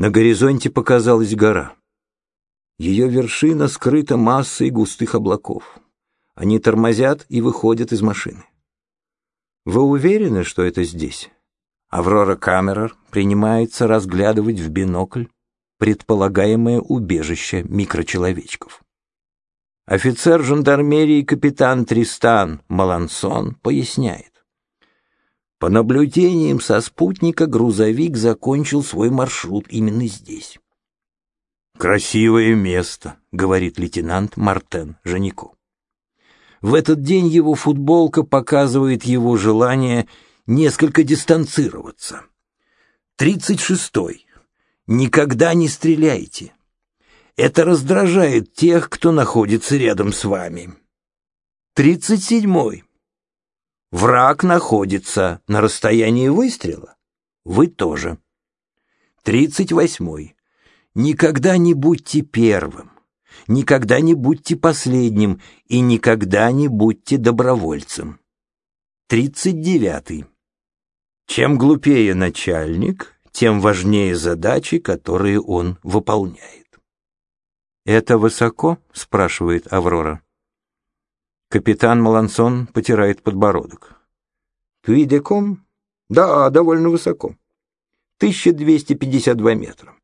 На горизонте показалась гора. Ее вершина скрыта массой густых облаков. Они тормозят и выходят из машины. Вы уверены, что это здесь? Аврора Камерер принимается разглядывать в бинокль предполагаемое убежище микрочеловечков. Офицер жандармерии капитан Тристан Малансон поясняет. По наблюдениям со спутника грузовик закончил свой маршрут именно здесь. «Красивое место», — говорит лейтенант Мартен Жанико. В этот день его футболка показывает его желание несколько дистанцироваться. Тридцать шестой. Никогда не стреляйте. Это раздражает тех, кто находится рядом с вами. Тридцать седьмой. Враг находится на расстоянии выстрела. Вы тоже. Тридцать восьмой. Никогда не будьте первым. Никогда не будьте последним и никогда не будьте добровольцем. Тридцать девятый. Чем глупее начальник, тем важнее задачи, которые он выполняет. «Это высоко?» — спрашивает Аврора. Капитан Малансон потирает подбородок. «Пуидеком?» «Да, довольно высоко. 1252 метра.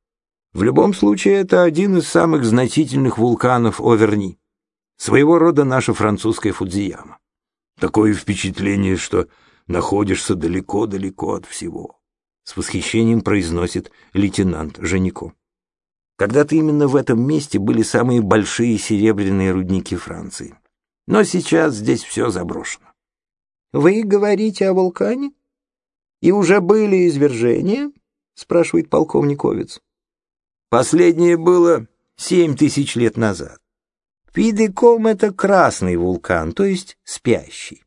В любом случае, это один из самых значительных вулканов Оверни. Своего рода наша французская Фудзияма. Такое впечатление, что находишься далеко-далеко от всего. С восхищением произносит лейтенант Женико. Когда-то именно в этом месте были самые большие серебряные рудники Франции. Но сейчас здесь все заброшено. «Вы говорите о вулкане? И уже были извержения?» — спрашивает полковник Овец. Последнее было семь тысяч лет назад. Пидеком — это красный вулкан, то есть спящий.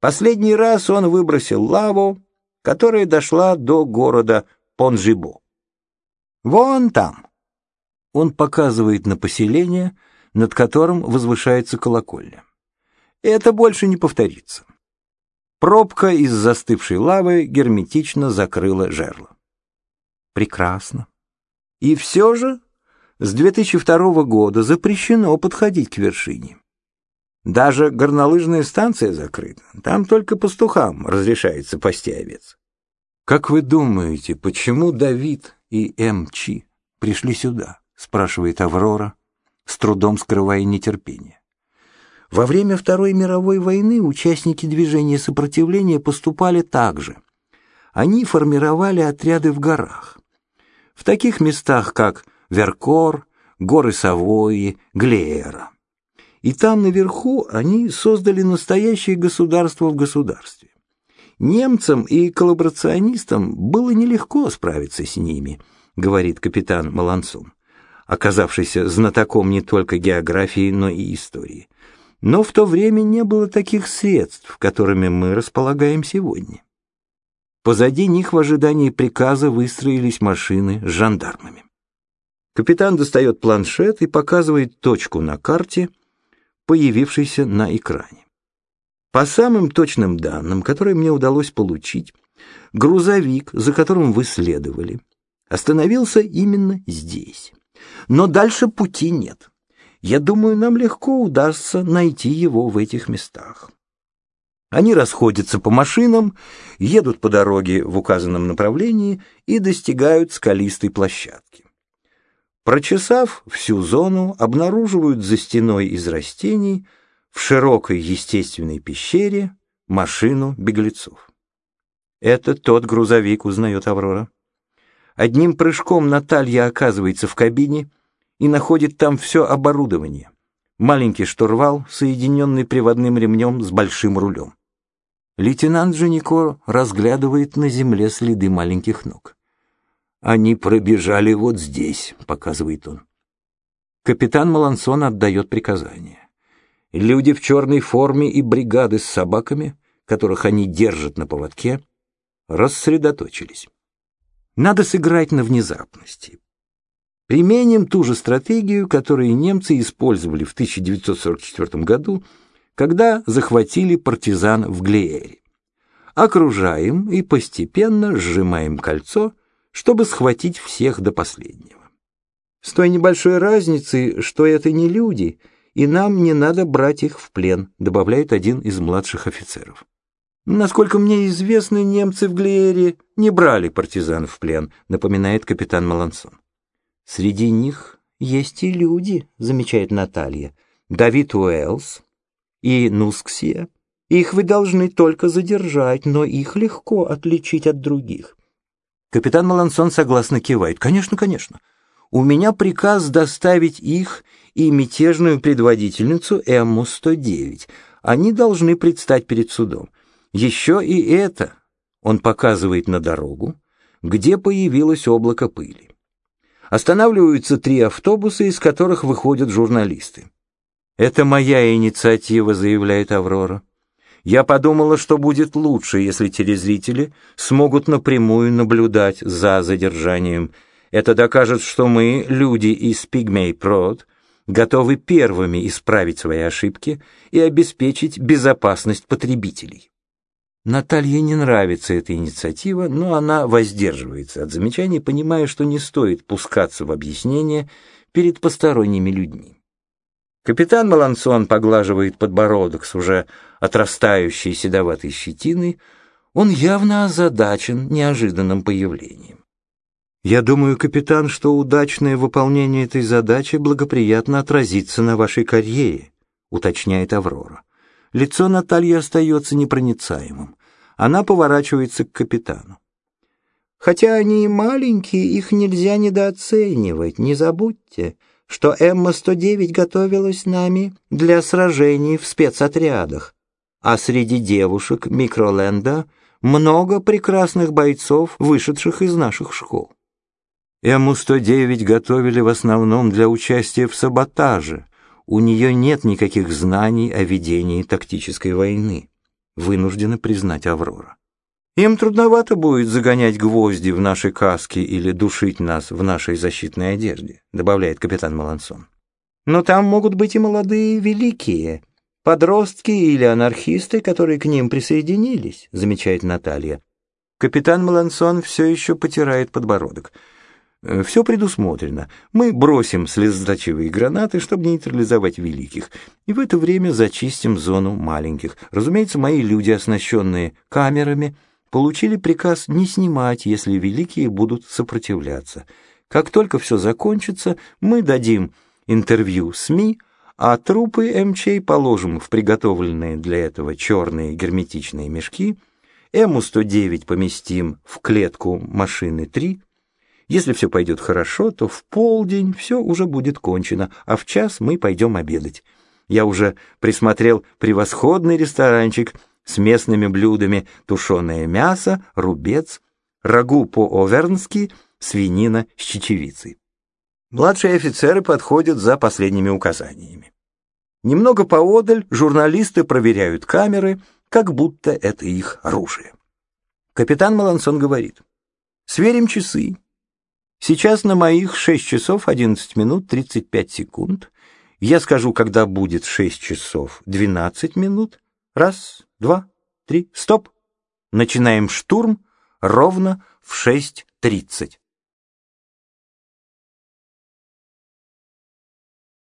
Последний раз он выбросил лаву, которая дошла до города Понжибо. Вон там. Он показывает на поселение, над которым возвышается колокольня. Это больше не повторится. Пробка из застывшей лавы герметично закрыла жерло. Прекрасно. И все же с 2002 года запрещено подходить к вершине. Даже горнолыжная станция закрыта. Там только пастухам разрешается пасти овец. Как вы думаете, почему Давид и М.Ч. пришли сюда? спрашивает Аврора, с трудом скрывая нетерпение. Во время Второй мировой войны участники движения сопротивления поступали так же. Они формировали отряды в горах в таких местах, как Веркор, горы Савойи, Глеера. И там наверху они создали настоящее государство в государстве. Немцам и коллаборационистам было нелегко справиться с ними, говорит капитан Малансон, оказавшийся знатоком не только географии, но и истории. Но в то время не было таких средств, которыми мы располагаем сегодня. Позади них в ожидании приказа выстроились машины с жандармами. Капитан достает планшет и показывает точку на карте, появившейся на экране. По самым точным данным, которые мне удалось получить, грузовик, за которым вы следовали, остановился именно здесь. Но дальше пути нет. Я думаю, нам легко удастся найти его в этих местах. Они расходятся по машинам, едут по дороге в указанном направлении и достигают скалистой площадки. Прочесав всю зону, обнаруживают за стеной из растений в широкой естественной пещере машину беглецов. Это тот грузовик, узнает Аврора. Одним прыжком Наталья оказывается в кабине и находит там все оборудование. Маленький штурвал, соединенный приводным ремнем с большим рулем. Лейтенант Женико разглядывает на земле следы маленьких ног. «Они пробежали вот здесь», — показывает он. Капитан Малансон отдает приказание. Люди в черной форме и бригады с собаками, которых они держат на поводке, рассредоточились. Надо сыграть на внезапности. Применим ту же стратегию, которую немцы использовали в 1944 году когда захватили партизан в Глиере. Окружаем и постепенно сжимаем кольцо, чтобы схватить всех до последнего. С той небольшой разницей, что это не люди, и нам не надо брать их в плен, добавляет один из младших офицеров. Насколько мне известно, немцы в Глиере не брали партизан в плен, напоминает капитан Малансон. Среди них есть и люди, замечает Наталья. Давид Уэллс и Нусксия. Их вы должны только задержать, но их легко отличить от других. Капитан Малансон согласно кивает. Конечно, конечно. У меня приказ доставить их и мятежную предводительницу Эмму-109. Они должны предстать перед судом. Еще и это он показывает на дорогу, где появилось облако пыли. Останавливаются три автобуса, из которых выходят журналисты. «Это моя инициатива», — заявляет Аврора. «Я подумала, что будет лучше, если телезрители смогут напрямую наблюдать за задержанием. Это докажет, что мы, люди из Пигмей Прод, готовы первыми исправить свои ошибки и обеспечить безопасность потребителей». Наталье не нравится эта инициатива, но она воздерживается от замечаний, понимая, что не стоит пускаться в объяснения перед посторонними людьми. Капитан Малансон поглаживает подбородок с уже отрастающей седоватой щетиной. Он явно озадачен неожиданным появлением. «Я думаю, капитан, что удачное выполнение этой задачи благоприятно отразится на вашей карьере», уточняет Аврора. Лицо Натальи остается непроницаемым. Она поворачивается к капитану. Хотя они и маленькие, их нельзя недооценивать. Не забудьте, что Эмма-109 готовилась нами для сражений в спецотрядах, а среди девушек Микроленда много прекрасных бойцов, вышедших из наших школ. Эмму-109 готовили в основном для участия в саботаже, у нее нет никаких знаний о ведении тактической войны, вынуждена признать Аврора. Им трудновато будет загонять гвозди в наши каски или душить нас в нашей защитной одежде, добавляет капитан Малансон. Но там могут быть и молодые великие, подростки или анархисты, которые к ним присоединились, замечает Наталья. Капитан Малансон все еще потирает подбородок. Э, Все предусмотрено. Мы бросим слезоточивые гранаты, чтобы нейтрализовать великих, и в это время зачистим зону маленьких. Разумеется, мои люди, оснащенные камерами, получили приказ не снимать, если великие будут сопротивляться. Как только все закончится, мы дадим интервью СМИ, а трупы МЧ положим в приготовленные для этого черные герметичные мешки, Му-109 поместим в клетку машины 3, если все пойдет хорошо, то в полдень все уже будет кончено, а в час мы пойдем обедать. Я уже присмотрел превосходный ресторанчик с местными блюдами тушеное мясо, рубец, рагу по-овернски, свинина с чечевицей. Младшие офицеры подходят за последними указаниями. Немного поодаль журналисты проверяют камеры, как будто это их оружие. Капитан Малансон говорит, «Сверим часы. Сейчас на моих 6 часов 11 минут 35 секунд. Я скажу, когда будет 6 часов 12 минут. Раз, два, три, стоп. Начинаем штурм ровно в 6.30.